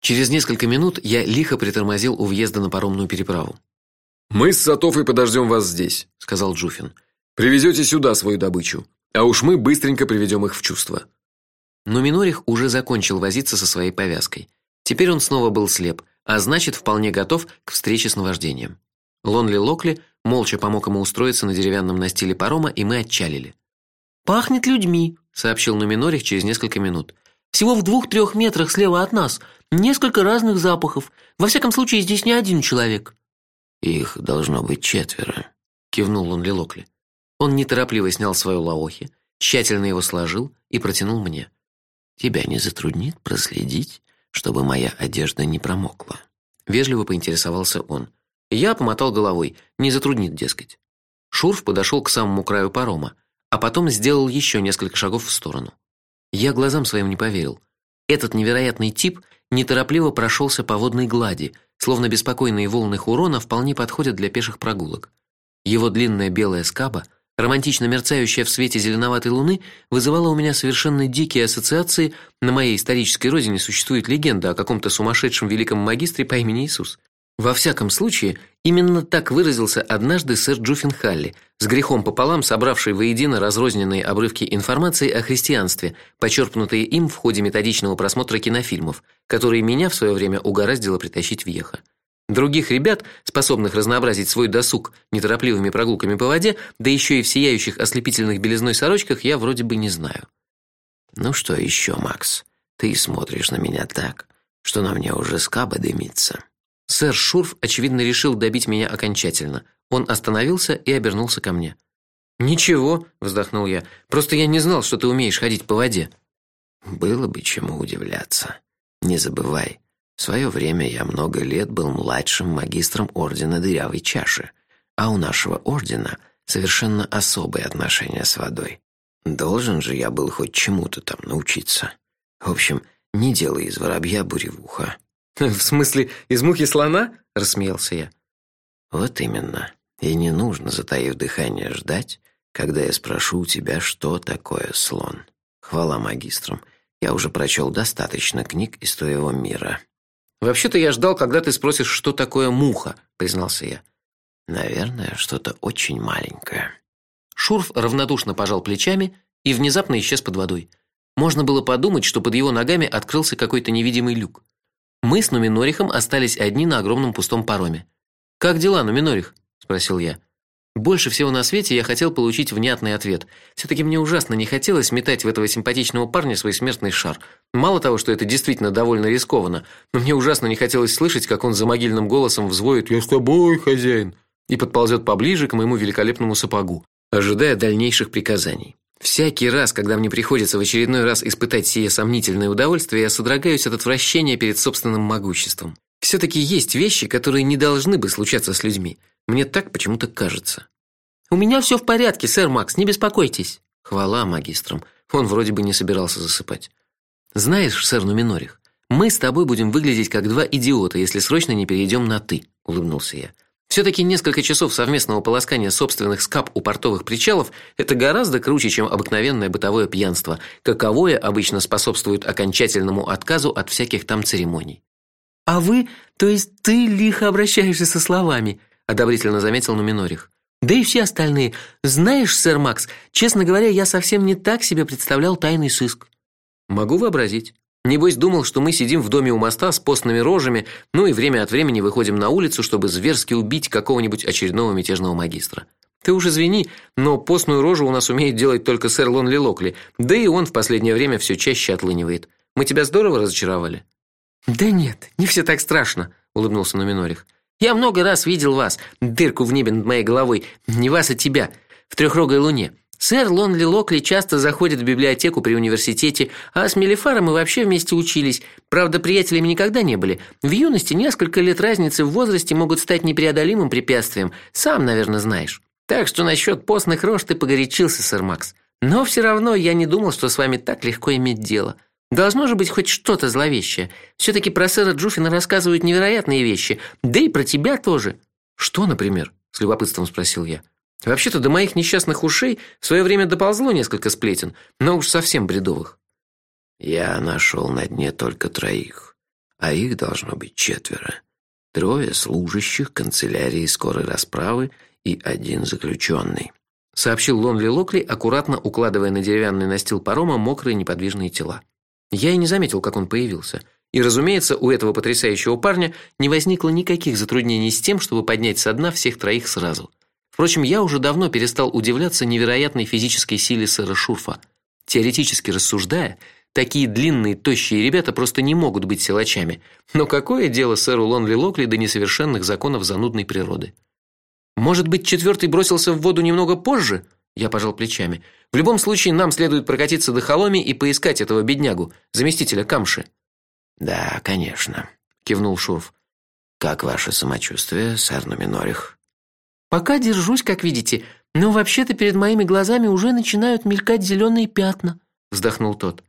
Через несколько минут я лихо притормозил у въезда на паромную переправу. Мы с Сатофой подождем вас здесь, сказал Джуфин. Привезете сюда свою добычу, а уж мы быстренько приведем их в чувство. Но Минорих уже закончил возиться со своей повязкой. Теперь он снова был слеп, а значит, вполне готов к встрече с наваждением. Лонли Локли молча помог ему устроиться на деревянном настиле парома, и мы отчалили. Пахнет людьми, сообщил Нуминорих через несколько минут. Всего в двух-трех метрах слева от нас несколько разных запахов. Во всяком случае, здесь не один человек. Их должно быть четверо, кивнул Лонли Локли. Он неторопливо снял свою лаохи, тщательно его сложил и протянул мне. Тебя не затруднит проследить, чтобы моя одежда не промокла? Вежливо поинтересовался он. Я помотал головой. Не затруднит, дескать. Шурф подошел к самому краю парома, а потом сделал еще несколько шагов в сторону. Я глазам своим не поверил. Этот невероятный тип неторопливо прошелся по водной глади, словно беспокойные волны Хурона вполне подходят для пеших прогулок. Его длинная белая скаба – романтично мерцающая в свете зеленоватой луны, вызывала у меня совершенно дикие ассоциации. На моей исторической родине существует легенда о каком-то сумасшедшем великом магистре по имени Иисус. Во всяком случае, именно так выразился однажды сэр Джуффин Халли, с грехом пополам собравший воедино разрозненные обрывки информации о христианстве, почерпнутые им в ходе методичного просмотра кинофильмов, которые меня в свое время угораздило притащить в Ехо. Других ребят, способных разнообразить свой досуг неторопливыми прогулками по воде, да еще и в сияющих ослепительных белизной сорочках, я вроде бы не знаю. Ну что еще, Макс? Ты смотришь на меня так, что на мне уже скаба дымится. Сэр Шурф очевидно решил добить меня окончательно. Он остановился и обернулся ко мне. Ничего, вздохнул я. Просто я не знал, что ты умеешь ходить по воде. Было бы чему удивляться. Не забывай, в свое время я много лет был младшим магистром ордена Дырявой чаши, а у нашего ордена совершенно особые отношения с водой. Должен же я был хоть чему-то там научиться. В общем, не делай из воробья буревуха. В смысле, из мухи слона? рассмеялся я. Вот именно. И не нужно, затаив дыхание, ждать, когда я спрошу у тебя, что такое слон. Хвала магистрам. Я уже прочел достаточно книг из твоего мира. Вообще-то я ждал, когда ты спросишь, что такое муха, признался я. Наверное, что-то очень маленькое. Шурф равнодушно пожал плечами и внезапно исчез под водой. Можно было подумать, что под его ногами открылся какой-то невидимый люк. Мы с Нуминорихом остались одни на огромном пустом пароме. Как дела, Нуминорих? спросил я. Больше всего на свете я хотел получить внятный ответ. все таки мне ужасно не хотелось метать в этого симпатичного парня свой смертный шар. Мало того, что это действительно довольно рискованно, но мне ужасно не хотелось слышать, как он за могильным голосом взвоет: "Я с тобой, хозяин", и подползет поближе к моему великолепному сапогу, ожидая дальнейших приказаний. Всякий раз, когда мне приходится в очередной раз испытать сие сомнительное удовольствие, я содрогаюсь от отвращения перед собственным могуществом. все таки есть вещи, которые не должны бы случаться с людьми. Мне так почему-то кажется. У меня все в порядке, сэр Макс, не беспокойтесь. Хвала магистрам. Он вроде бы не собирался засыпать. Знаешь, сэр Нуминорих, мы с тобой будем выглядеть как два идиота, если срочно не перейдем на ты, улыбнулся я. Все таки несколько часов совместного полоскания собственных скап у портовых причалов это гораздо круче, чем обыкновенное бытовое пьянство, каковое обычно способствует окончательному отказу от всяких там церемоний. А вы, то есть ты лихо обращаешься со словами, одобрительно заметил Нуминорих. Да и все остальные. Знаешь, сэр Макс, честно говоря, я совсем не так себе представлял тайный сыск. Могу вообразить. Небось думал, что мы сидим в доме у моста с постными рожами, ну и время от времени выходим на улицу, чтобы зверски убить какого-нибудь очередного мятежного магистра. Ты уж извини, но постную рожу у нас умеет делать только сэр Лонли Локли, да и он в последнее время все чаще отлынивает. Мы тебя здорово разочаровали. Да нет, не все так страшно, улыбнулся Номинорих. Я много раз видел вас, дырку в небе над моей головой, не вас, а тебя, в трехрогой луне. Сэр Лонли Локли часто заходит в библиотеку при университете, а с Мелифаром мы вообще вместе учились. Правда, приятелями никогда не были. В юности несколько лет разницы в возрасте могут стать непреодолимым препятствием. Сам, наверное, знаешь. Так что насчет постных рож ты погорячился, сэр Макс. Но все равно я не думал, что с вами так легко иметь дело. Должно же быть хоть что-то зловещее. все таки про сэра Джуфина рассказывают невероятные вещи, да и про тебя тоже. Что, например? с любопытством спросил я. Вообще-то до моих несчастных ушей в свое время доползло несколько сплетен, но уж совсем бредовых. Я нашел на дне только троих. а их должно быть четверо. Трое служащих канцелярии скорой расправы и один заключенный», — сообщил Лонли Локли, аккуратно укладывая на деревянный настил парома мокрые неподвижные тела. Я и не заметил, как он появился. И, разумеется, у этого потрясающего парня не возникло никаких затруднений с тем, чтобы поднять со дна всех троих сразу. Впрочем, я уже давно перестал удивляться невероятной физической силе сэра Шурфа. Теоретически рассуждая, такие длинные, тощие ребята просто не могут быть силачами. Но какое дело сэру Лонли Локли до несовершенных законов занудной природы? Может быть, четвертый бросился в воду немного позже? Я пожал плечами. В любом случае нам следует прокатиться до Холоми и поискать этого беднягу, заместителя Камши. Да, конечно, кивнул Шурф. Как ваше самочувствие, сэр Номинорих? Пока держусь, как видите, но вообще-то перед моими глазами уже начинают мелькать зеленые пятна, вздохнул тот.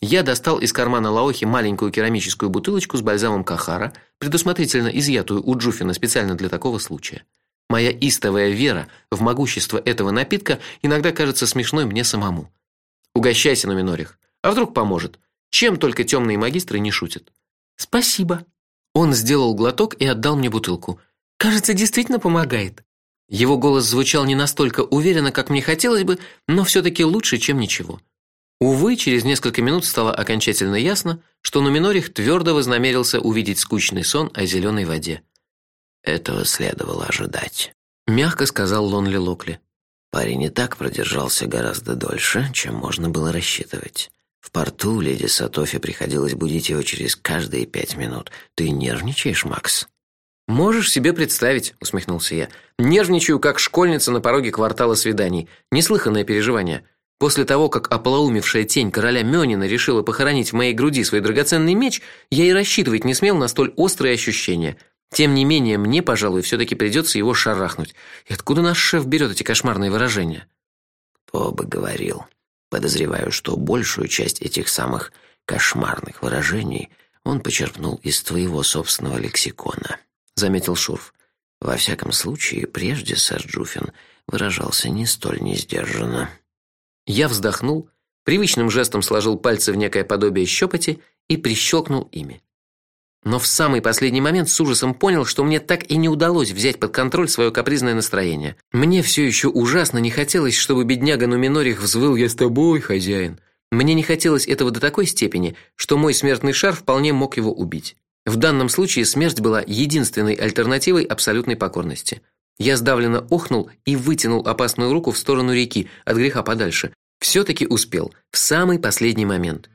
Я достал из кармана Лаохи маленькую керамическую бутылочку с бальзамом Кахара, предусмотрительно изъятую у Джуфина специально для такого случая. Моя истовая вера в могущество этого напитка иногда кажется смешной мне самому. Угощайся, Номинорих. А вдруг поможет? Чем только темные магистры не шутят. Спасибо. Он сделал глоток и отдал мне бутылку. Кажется, действительно помогает. Его голос звучал не настолько уверенно, как мне хотелось бы, но все таки лучше, чем ничего. Увы, через несколько минут стало окончательно ясно, что Нуминорих твердо вознамерился увидеть скучный сон о зеленой воде. Этого следовало ожидать, мягко сказал Лонли Локли. Парень и так продержался гораздо дольше, чем можно было рассчитывать. В порту леди Сатофи приходилось будить его через каждые пять минут. Ты нервничаешь, Макс? Можешь себе представить, усмехнулся я. Нервничаю, как школьница на пороге квартала свиданий. Неслыханное переживание. После того, как ополоумевшая тень короля Мёнина решила похоронить в моей груди свой драгоценный меч, я и рассчитывать не смел на столь острые ощущения. Тем не менее, мне, пожалуй, все таки придется его шарахнуть. И откуда наш шеф берет эти кошмарные выражения? Кто бы говорил. Подозреваю, что большую часть этих самых кошмарных выражений он почерпнул из твоего собственного лексикона, заметил Шурф. Во всяком случае, прежде сэр Джуфин выражался не столь несдержанно. Я вздохнул, привычным жестом сложил пальцы в некое подобие щепоти и прищелкнул ими. Но в самый последний момент с ужасом понял, что мне так и не удалось взять под контроль свое капризное настроение. Мне все еще ужасно не хотелось, чтобы бедняга Нуминорих взвыл «Я с тобой, хозяин». Мне не хотелось этого до такой степени, что мой смертный шар вполне мог его убить. В данном случае смерть была единственной альтернативой абсолютной покорности. Я сдавленно охнул и вытянул опасную руку в сторону реки, от греха подальше. все таки успел, в самый последний момент.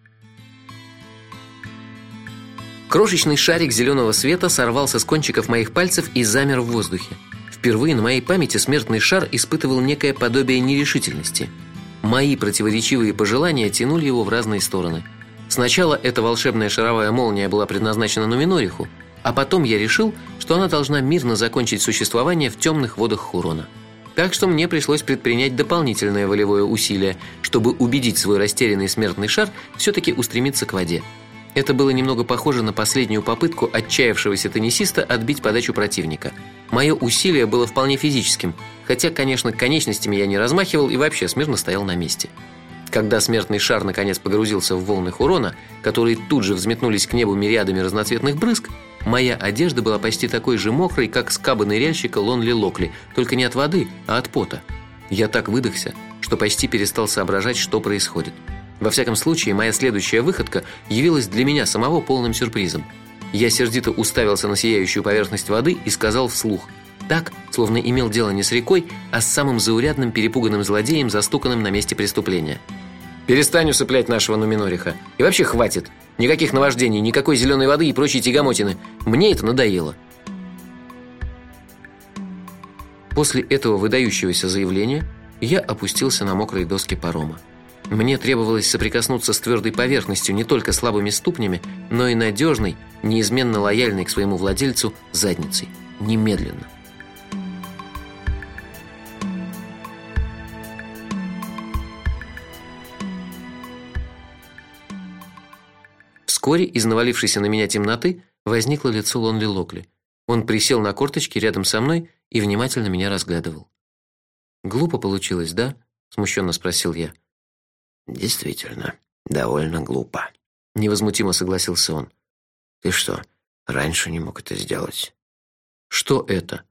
Крошечный шарик зеленого света сорвался с кончиков моих пальцев и замер в воздухе. Впервые на моей памяти смертный шар испытывал некое подобие нерешительности. Мои противоречивые пожелания тянули его в разные стороны. Сначала эта волшебная шаровая молния была предназначена Нуминориху, а потом я решил, что она должна мирно закончить существование в темных водах Хурона. Так что мне пришлось предпринять дополнительное волевое усилие, чтобы убедить свой растерянный смертный шар все таки устремиться к воде. Это было немного похоже на последнюю попытку отчаявшегося теннисиста отбить подачу противника. Мое усилие было вполне физическим, хотя, конечно, конечностями я не размахивал и вообще смирно стоял на месте. Когда смертный шар наконец погрузился в волны урона, которые тут же взметнулись к небу мириадами разноцветных брызг, моя одежда была почти такой же мокрой, как скаба ныряльщика Лонли Локли, только не от воды, а от пота. Я так выдохся, что почти перестал соображать, что происходит. Во всяком случае, моя следующая выходка явилась для меня самого полным сюрпризом. Я сердито уставился на сияющую поверхность воды и сказал вслух: так, словно имел дело не с рекой, а с самым заурядным перепуганным злодеем, застуканным на месте преступления. Перестань усыплять нашего Нуминориха. И вообще хватит. Никаких наваждений, никакой зеленой воды и прочей тягомотины. Мне это надоело. После этого выдающегося заявления я опустился на мокрые доски парома. Мне требовалось соприкоснуться с твердой поверхностью не только слабыми ступнями, но и надежной, неизменно лояльной к своему владельцу задницей. Немедленно. Вскоре из навалившейся на меня темноты возникло лицо Лонли Локли. Он присел на корточки рядом со мной и внимательно меня разглядывал. Глупо получилось, да? смущенно спросил я. Действительно, довольно глупо, невозмутимо согласился он. Ты что, раньше не мог это сделать? Что это?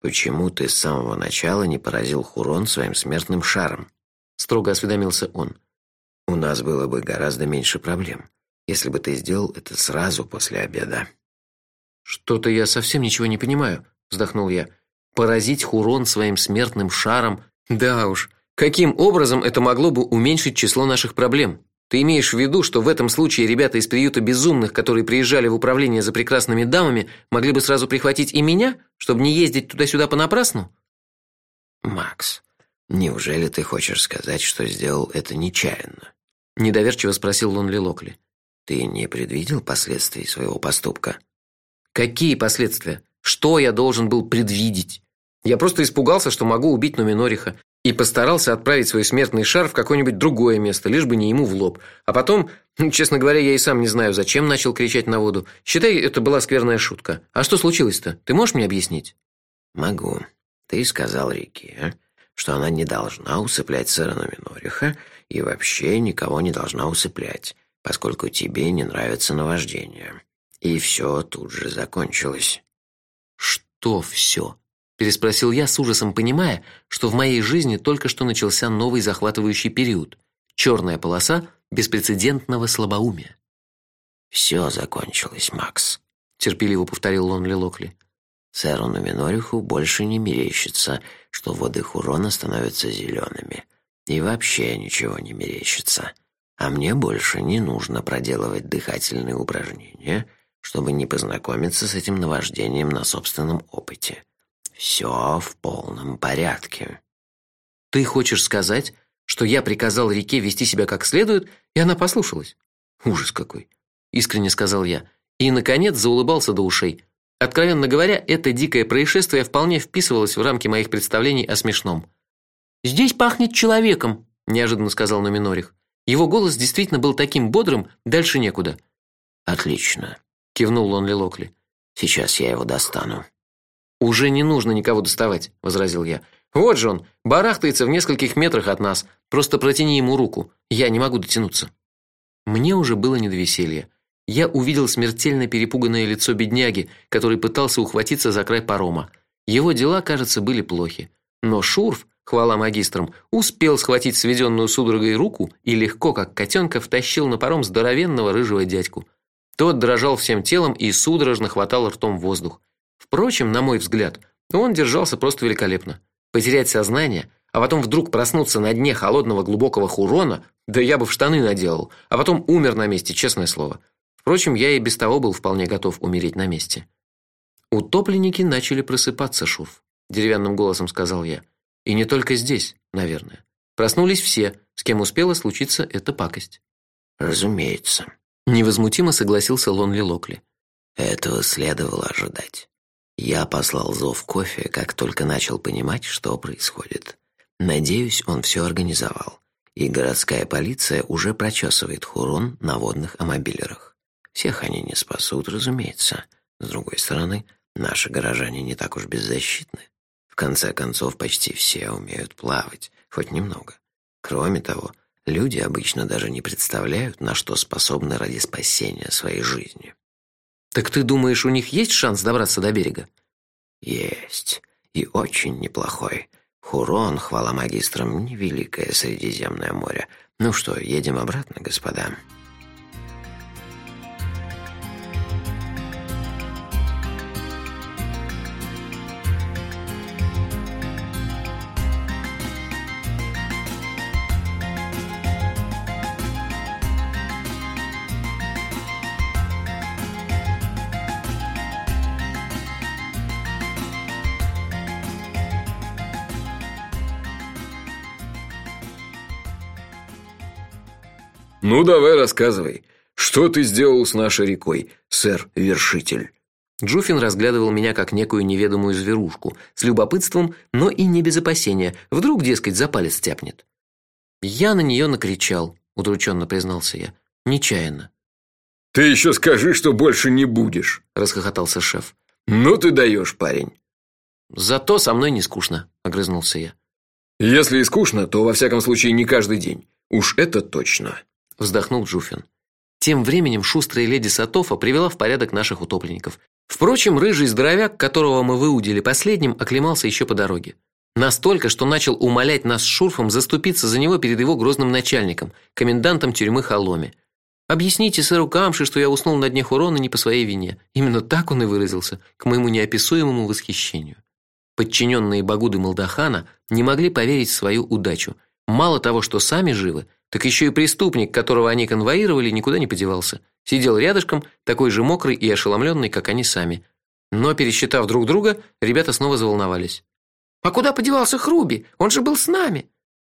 Почему ты с самого начала не поразил Хурон своим смертным шаром? строго осведомился он. У нас было бы гораздо меньше проблем, если бы ты сделал это сразу после обеда. Что-то я совсем ничего не понимаю, вздохнул я. Поразить Хурон своим смертным шаром? Да уж, каким образом это могло бы уменьшить число наших проблем? Ты имеешь в виду, что в этом случае ребята из приюта безумных, которые приезжали в управление за прекрасными дамами, могли бы сразу прихватить и меня, чтобы не ездить туда-сюда понапрасну? Макс, неужели ты хочешь сказать, что сделал это нечаянно? недоверчиво спросил Лонли Локли. Ты не предвидел последствий своего поступка? Какие последствия? Что я должен был предвидеть? Я просто испугался, что могу убить Нуминориха, и постарался отправить свой смертный шар в какое-нибудь другое место, лишь бы не ему в лоб. А потом, ну, честно говоря, я и сам не знаю, зачем начал кричать на воду. Считай, это была скверная шутка. А что случилось-то? Ты можешь мне объяснить? Могу. Ты сказал Рике, что она не должна усыплять сэра Нуминориха и вообще никого не должна усыплять, поскольку тебе не нравится наваждение. И все тут же закончилось. Что все? переспросил я с ужасом, понимая, что в моей жизни только что начался новый захватывающий период черная полоса беспрецедентного слабоумия. Все закончилось, Макс, терпеливо повторил Лонли Локли. Сэру Нуминориху больше не мерещится, что воды Хурона становятся зелеными, и вообще ничего не мерещится. А мне больше не нужно проделывать дыхательные упражнения, чтобы не познакомиться с этим наваждением на собственном опыте. Все в полном порядке. Ты хочешь сказать, что я приказал реке вести себя как следует, и она послушалась? Ужас какой, искренне сказал я, и наконец заулыбался до ушей. Откровенно говоря, это дикое происшествие вполне вписывалось в рамки моих представлений о смешном. Здесь пахнет человеком, неожиданно сказал Номинорих. Его голос действительно был таким бодрым, дальше некуда. Отлично, кивнул Лонли Локли. Сейчас я его достану. Уже не нужно никого доставать, возразил я. Вот же он, барахтается в нескольких метрах от нас. Просто протяни ему руку. Я не могу дотянуться. Мне уже было не до веселья. Я увидел смертельно перепуганное лицо бедняги, который пытался ухватиться за край парома. Его дела, кажется, были плохи. Но Шурф, хвала магистрам, успел схватить сведенную судорогой руку и легко, как котенка, втащил на паром здоровенного рыжего дядьку. Тот дрожал всем телом и судорожно хватал ртом воздух. Впрочем, на мой взгляд, он держался просто великолепно. Потерять сознание, а потом вдруг проснуться на дне холодного глубокого хурона, да я бы в штаны наделал, а потом умер на месте, честное слово. Впрочем, я и без того был вполне готов умереть на месте. Утопленники начали просыпаться, Шурф, деревянным голосом сказал я. И не только здесь, наверное. Проснулись все, с кем успела случиться эта пакость. Разумеется, невозмутимо согласился Лонли Локли. Этого следовало ожидать. Я послал зов кофе, как только начал понимать, что происходит. Надеюсь, он все организовал. И городская полиция уже прочесывает Хурон на водных амобилерах. Всех они не спасут, разумеется. С другой стороны, наши горожане не так уж беззащитны. В конце концов, почти все умеют плавать, хоть немного. Кроме того, люди обычно даже не представляют, на что способны ради спасения своей жизни. Так ты думаешь, у них есть шанс добраться до берега? Есть. И очень неплохой. Хурон, хвала магистрам, невеликое Средиземное море. Ну что, едем обратно, господа?» Ну давай рассказывай, что ты сделал с нашей рекой, сэр-вершитель? Джуфин разглядывал меня как некую неведомую зверушку, с любопытством, но и не без опасения. Вдруг, дескать, за палец тяпнет. Я на нее накричал, удрученно признался я, нечаянно. Ты еще скажи, что больше не будешь, расхохотался шеф. Ну ты даешь, парень. Зато со мной не скучно, огрызнулся я. Если и скучно, то во всяком случае не каждый день. Уж это точно вздохнул Джуфин. Тем временем шустрая леди Сатофа привела в порядок наших утопленников. Впрочем, рыжий здоровяк, которого мы выудили последним, оклемался еще по дороге. Настолько, что начал умолять нас с Шурфом заступиться за него перед его грозным начальником, комендантом тюрьмы Холоме. Объясните сэру Камши, что я уснул на дне Хурона не по своей вине. Именно так он и выразился, к моему неописуемому восхищению. Подчиненные Багуды Молдахана не могли поверить в свою удачу. Мало того, что сами живы, так еще и преступник, которого они конвоировали, никуда не подевался. Сидел рядышком, такой же мокрый и ошеломленный, как они сами. Но пересчитав друг друга, ребята снова заволновались. А куда подевался Хруби? Он же был с нами.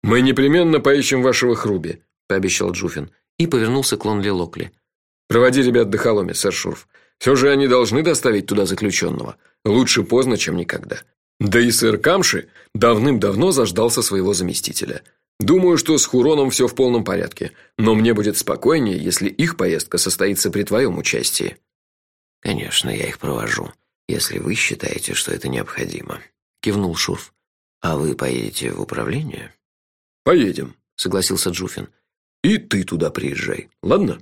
Мы непременно поищем вашего Хруби, пообещал Джуфин и повернулся к Лонли Локли. Проводи ребят до Холоме, сэр Шурф. Все же они должны доставить туда заключенного. Лучше поздно, чем никогда. Да и сэр Камши давным-давно заждался своего заместителя. Думаю, что с Хуроном все в полном порядке, но мне будет спокойнее, если их поездка состоится при твоем участии. Конечно, я их провожу, если вы считаете, что это необходимо, кивнул Шурф. А вы поедете в управление? Поедем, согласился Джуфин. И ты туда приезжай. Ладно?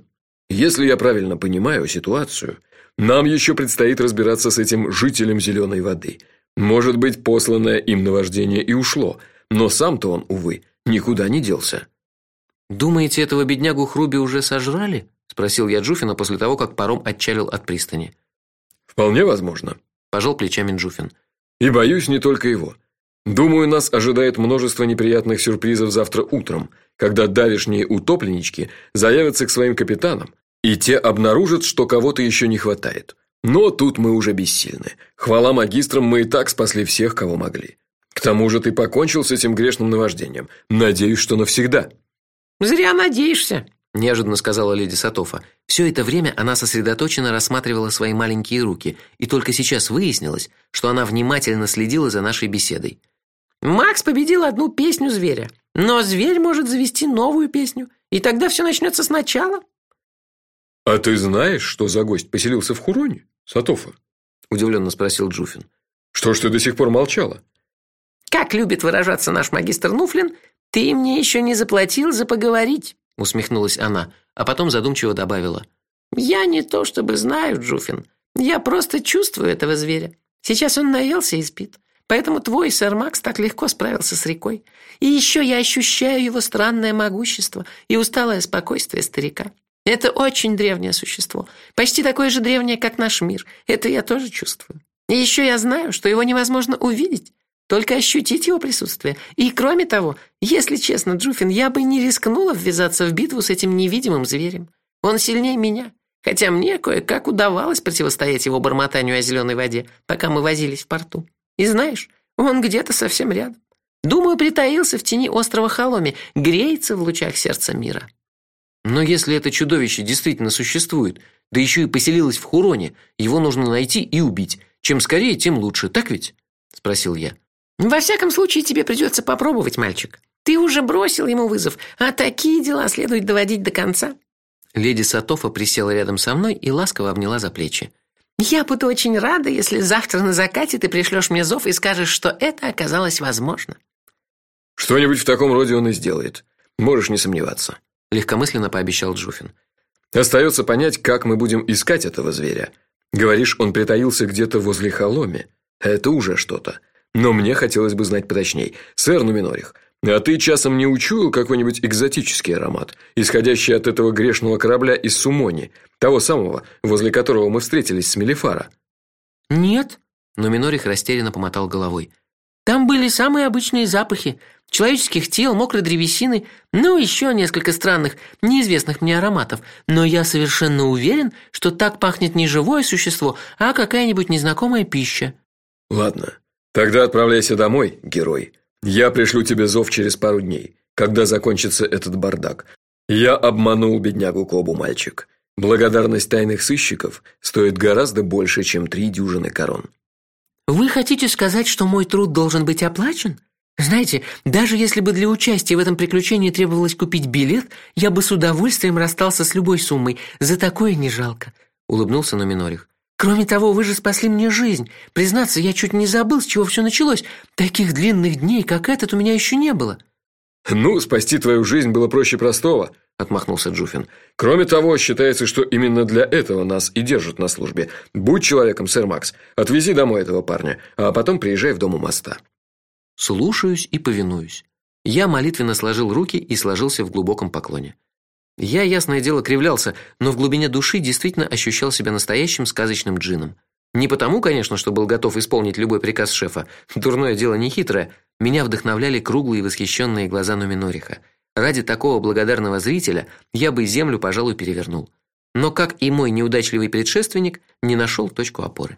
Если я правильно понимаю ситуацию, нам еще предстоит разбираться с этим жителем зеленой воды. Может быть, посланное им наваждение и ушло, но сам-то он, увы, никуда не делся. Думаете, этого беднягу Хруби уже сожрали? спросил я Джуфина после того, как паром отчалил от пристани. Вполне возможно, пожал плечами Джуфин. И боюсь не только его. Думаю, нас ожидает множество неприятных сюрпризов завтра утром, когда давишние утопленнички заявятся к своим капитанам, и те обнаружат, что кого-то еще не хватает. Но тут мы уже бессильны. Хвала магистрам, мы и так спасли всех, кого могли. К тому же ты покончил с этим грешным наваждением. Надеюсь, что навсегда. Зря надеешься, неожиданно сказала леди Сатофа. Все это время она сосредоточенно рассматривала свои маленькие руки, и только сейчас выяснилось, что она внимательно следила за нашей беседой. Макс победил одну песню зверя, но зверь может завести новую песню, и тогда все начнется сначала. А ты знаешь, что за гость поселился в Хуроне, Сатофа? удивленно спросил Джуфин. Что ж ты до сих пор молчала? Как любит выражаться наш магистр Нуфлин, ты мне еще не заплатил за поговорить, усмехнулась она, а потом задумчиво добавила: Я не то чтобы знаю, Джуфин. Я просто чувствую этого зверя. Сейчас он наелся и спит. Поэтому твой сэр Макс так легко справился с рекой. И еще я ощущаю его странное могущество и усталое спокойствие старика. Это очень древнее существо, почти такое же древнее, как наш мир. Это я тоже чувствую. И еще я знаю, что его невозможно увидеть, только ощутить его присутствие. И кроме того, если честно, Джуфин, я бы не рискнула ввязаться в битву с этим невидимым зверем. Он сильнее меня, хотя мне кое-как удавалось противостоять его бормотанию о зеленой воде, пока мы возились в порту. И знаешь, он где-то совсем рядом. Думаю, притаился в тени острова Холоми, греется в лучах сердца мира. Но если это чудовище действительно существует, да еще и поселилось в Хуроне, его нужно найти и убить. Чем скорее, тем лучше, так ведь? спросил я. Во всяком случае, тебе придется попробовать, мальчик. Ты уже бросил ему вызов, а такие дела следует доводить до конца. Леди Сатофа присела рядом со мной и ласково обняла за плечи. Я буду очень рада, если завтра на закате ты пришлешь мне зов и скажешь, что это оказалось возможно. Что-нибудь в таком роде он и сделает. Можешь не сомневаться, легкомысленно пообещал Джуфин. Остается понять, как мы будем искать этого зверя. Говоришь, он притаился где-то возле Холоми. Это уже что-то. Но мне хотелось бы знать поточней. Сэр Нуминорих, а ты часом не учуял какой-нибудь экзотический аромат, исходящий от этого грешного корабля из Сумони, того самого, возле которого мы встретились с Мелифара? Нет, но Минорих растерянно помотал головой. Там были самые обычные запахи: человеческих тел, мокрой древесины, ну еще несколько странных, неизвестных мне ароматов. Но я совершенно уверен, что так пахнет не живое существо, а какая-нибудь незнакомая пища. Ладно, тогда отправляйся домой, герой. Я пришлю тебе зов через пару дней, когда закончится этот бардак. Я обманул беднягу Кобу, мальчик. Благодарность тайных сыщиков стоит гораздо больше, чем три дюжины корон. Вы хотите сказать, что мой труд должен быть оплачен? Знаете, даже если бы для участия в этом приключении требовалось купить билет, я бы с удовольствием расстался с любой суммой. За такое не жалко, улыбнулся Номинорих. Кроме того, вы же спасли мне жизнь. Признаться, я чуть не забыл, с чего все началось. Таких длинных дней, как этот, у меня еще не было. Ну, спасти твою жизнь было проще простого, отмахнулся Джуфин. Кроме того, считается, что именно для этого нас и держат на службе. Будь человеком, сэр Макс. Отвези домой этого парня, а потом приезжай в дом у моста. Слушаюсь и повинуюсь. Я молитвенно сложил руки и сложился в глубоком поклоне. Я ясное дело кривлялся, но в глубине души действительно ощущал себя настоящим сказочным джинном. Не потому, конечно, что был готов исполнить любой приказ шефа. Дурное дело не хитрое. Меня вдохновляли круглые восхищенные глаза Нуминориха. Ради такого благодарного зрителя я бы землю, пожалуй, перевернул. Но как и мой неудачливый предшественник, не нашел точку опоры.